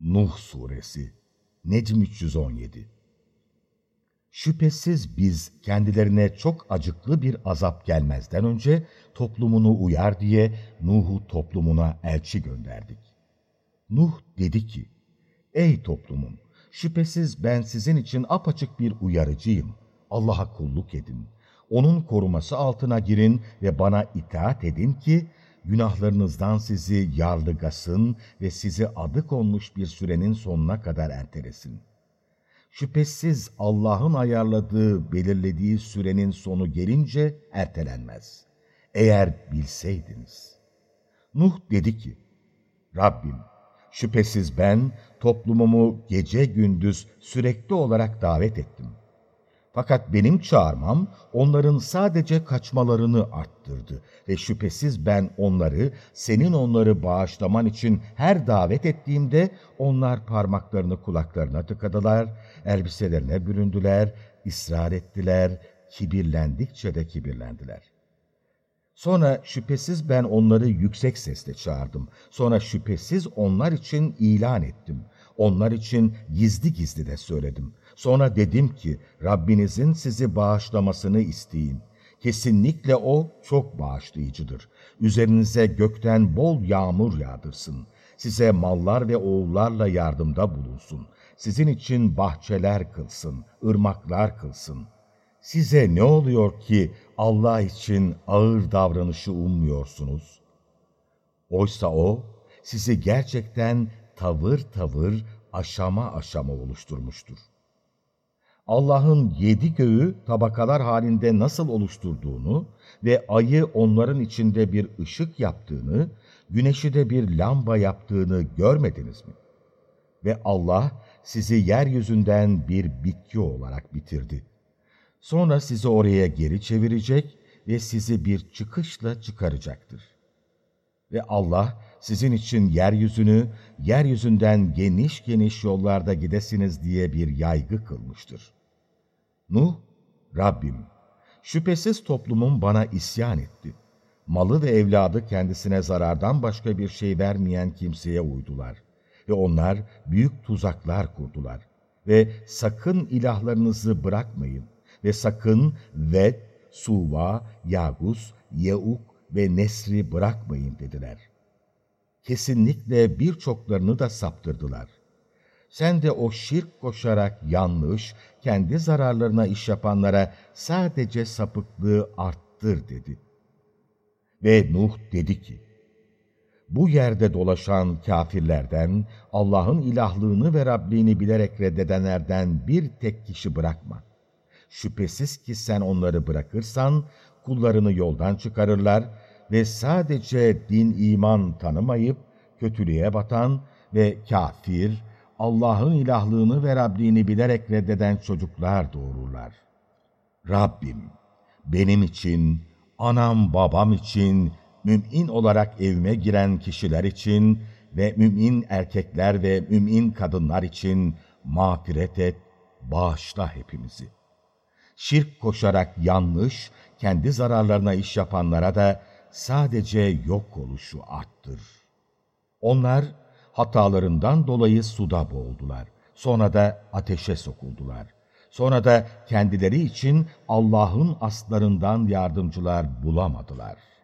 Nuh Suresi Necm 317 Şüphesiz biz kendilerine çok acıklı bir azap gelmezden önce toplumunu uyar diye Nuh'u toplumuna elçi gönderdik. Nuh dedi ki, Ey toplumum! Şüphesiz ben sizin için apaçık bir uyarıcıyım. Allah'a kulluk edin. Onun koruması altına girin ve bana itaat edin ki, günahlarınızdan sizi yarlıgasın ve sizi adı konmuş bir sürenin sonuna kadar ertelesin. Şüphesiz Allah'ın ayarladığı, belirlediği sürenin sonu gelince ertelenmez. Eğer bilseydiniz. Nuh dedi ki, Rabbim, şüphesiz ben toplumumu gece gündüz sürekli olarak davet ettim.'' Fakat benim çağırmam onların sadece kaçmalarını arttırdı ve şüphesiz ben onları, senin onları bağışlaman için her davet ettiğimde onlar parmaklarını kulaklarına tıkadılar, elbiselerine büründüler, ısrar ettiler, kibirlendikçe de kibirlendiler. Sonra şüphesiz ben onları yüksek sesle çağırdım. Sonra şüphesiz onlar için ilan ettim. Onlar için gizli gizli de söyledim. Sonra dedim ki Rabbinizin sizi bağışlamasını isteyin. Kesinlikle O çok bağışlayıcıdır. Üzerinize gökten bol yağmur yağdırsın. Size mallar ve oğullarla yardımda bulunsun. Sizin için bahçeler kılsın, ırmaklar kılsın. Size ne oluyor ki Allah için ağır davranışı ummuyorsunuz? Oysa O, sizi gerçekten tavır tavır, aşama aşama oluşturmuştur. Allah'ın yedi göğü tabakalar halinde nasıl oluşturduğunu ve ayı onların içinde bir ışık yaptığını, güneşi de bir lamba yaptığını görmediniz mi? Ve Allah sizi yeryüzünden bir bitki olarak bitirdi. Sonra sizi oraya geri çevirecek ve sizi bir çıkışla çıkaracaktır. Ve Allah sizin için yeryüzünü, yeryüzünden geniş geniş yollarda gidesiniz diye bir yaygı kılmıştır. Nuh, Rabbim, şüphesiz toplumum bana isyan etti. Malı ve evladı kendisine zarardan başka bir şey vermeyen kimseye uydular. Ve onlar büyük tuzaklar kurdular. Ve sakın ilahlarınızı bırakmayın. Ve sakın Ved, Suva, Yagus, Yeuk ve Nesri bırakmayın dediler. Kesinlikle birçoklarını da saptırdılar. Sen de o şirk koşarak yanlış, kendi zararlarına iş yapanlara sadece sapıklığı arttır dedi. Ve Nuh dedi ki, bu yerde dolaşan kafirlerden, Allah'ın ilahlığını ve Rabbini bilerek reddedenlerden bir tek kişi bırakma. Şüphesiz ki sen onları bırakırsan, kullarını yoldan çıkarırlar ve sadece din iman tanımayıp, kötülüğe batan ve kafir, Allah'ın ilahlığını ve Rabbini bilerek reddeden çocuklar doğururlar. Rabbim, benim için, anam babam için, mümin olarak evime giren kişiler için ve mümin erkekler ve mümin kadınlar için mağfiret et, bağışla hepimizi. Şirk koşarak yanlış, kendi zararlarına iş yapanlara da sadece yok oluşu arttır. Onlar, hatalarından dolayı suda boğuldular. Sonra da ateşe sokuldular. Sonra da kendileri için Allah'ın aslarından yardımcılar bulamadılar.''